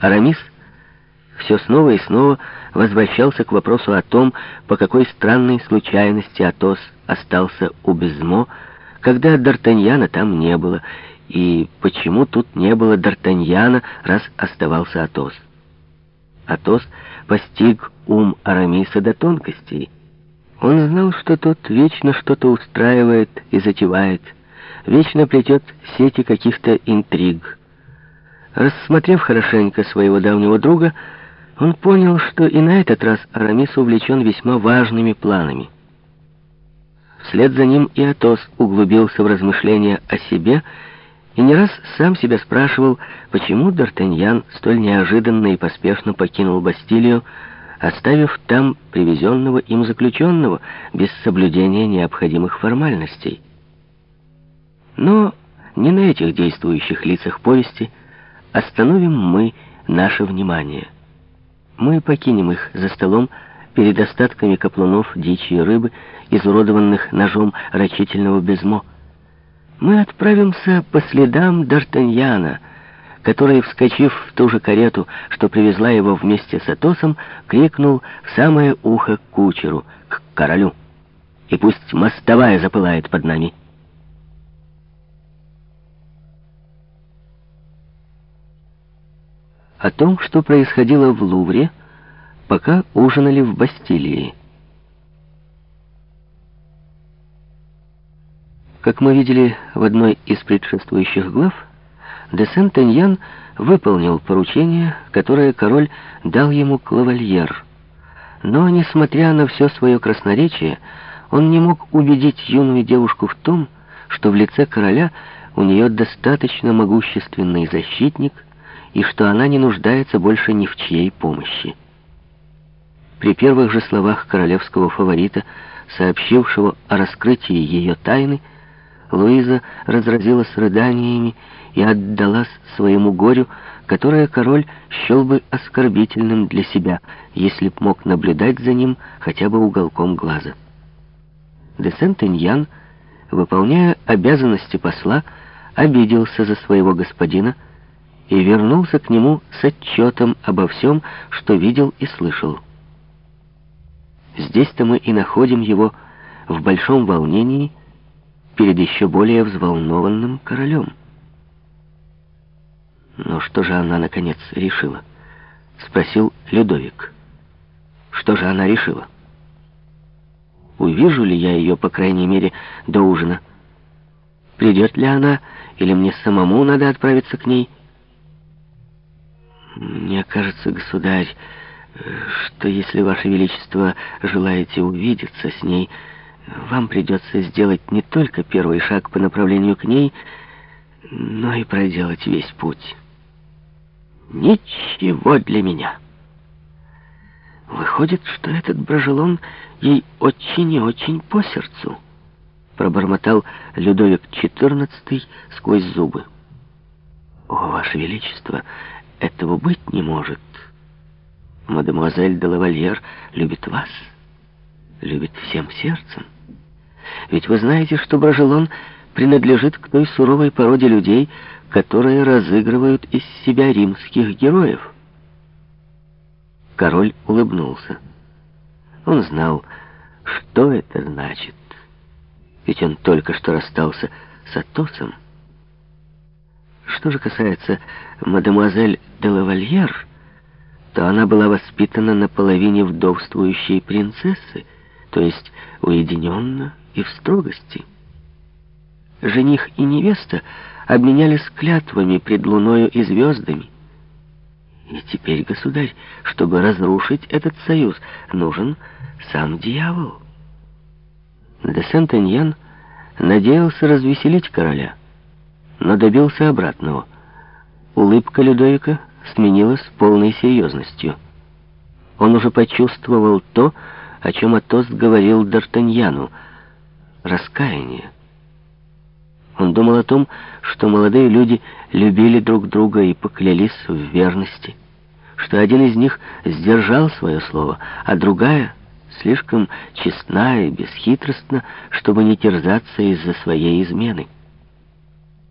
Арамис все снова и снова возвращался к вопросу о том, по какой странной случайности Атос остался у Безмо, когда Д'Артаньяна там не было, и почему тут не было Д'Артаньяна, раз оставался Атос. Атос постиг ум Арамиса до тонкостей. Он знал, что тот вечно что-то устраивает и затевает, вечно плетет сети каких-то интриг. Рассмотрев хорошенько своего давнего друга, он понял, что и на этот раз Арамис увлечен весьма важными планами. Вслед за ним и Атос углубился в размышления о себе и не раз сам себя спрашивал, почему Д'Артаньян столь неожиданно и поспешно покинул Бастилию, оставив там привезенного им заключенного без соблюдения необходимых формальностей. Но не на этих действующих лицах повести остановим мы наше внимание. Мы покинем их за столом перед остатками каплунов, дичи и рыбы, изуродованных ножом рачительного безмо. Мы отправимся по следам Д'Артаньяна, который, вскочив в ту же карету, что привезла его вместе с Атосом, крикнул в самое ухо кучеру, к королю. «И пусть мостовая запылает под нами!» О том, что происходило в Лувре, пока ужинали в Бастилии. Как мы видели в одной из предшествующих глав, де Сент-Эньян выполнил поручение, которое король дал ему Клавальер. Но, несмотря на все свое красноречие, он не мог убедить юную девушку в том, что в лице короля у нее достаточно могущественный защитник и что она не нуждается больше ни в чьей помощи. При первых же словах королевского фаворита, сообщившего о раскрытии ее тайны, Луиза разразилась рыданиями и отдалась своему горю, которое король счел бы оскорбительным для себя, если б мог наблюдать за ним хотя бы уголком глаза. Де Сент-Эньян, выполняя обязанности посла, обиделся за своего господина и вернулся к нему с отчетом обо всем, что видел и слышал. Здесь-то мы и находим его в большом волнении, перед еще более взволнованным королем. «Но что же она, наконец, решила?» — спросил Людовик. «Что же она решила?» «Увижу ли я ее, по крайней мере, до ужина? Придет ли она, или мне самому надо отправиться к ней?» «Мне кажется, государь, что если Ваше Величество желаете увидеться с ней...» Вам придется сделать не только первый шаг по направлению к ней, но и проделать весь путь. Ничего для меня. Выходит, что этот брожелон ей очень и очень по сердцу, пробормотал Людовик XIV сквозь зубы. О, Ваше Величество, этого быть не может. Мадемуазель де Лавальер любит вас, любит всем сердцем. Ведь вы знаете, что Брожелон принадлежит к той суровой породе людей, которые разыгрывают из себя римских героев. Король улыбнулся. Он знал, что это значит. Ведь он только что расстался с Атосом. Что же касается мадемуазель де лавальер, то она была воспитана на половине вдовствующей принцессы, то есть уединенно и в строгости. Жених и невеста обменялись клятвами пред луною и звездами. И теперь, государь, чтобы разрушить этот союз, нужен сам дьявол. Де Сент-Эньян надеялся развеселить короля, но добился обратного. Улыбка Людовика сменилась полной серьезностью. Он уже почувствовал то, о чем Атос говорил Д'Артаньяну — раскаяние. Он думал о том, что молодые люди любили друг друга и поклялись в верности, что один из них сдержал свое слово, а другая слишком честна и бесхитростна, чтобы не терзаться из-за своей измены.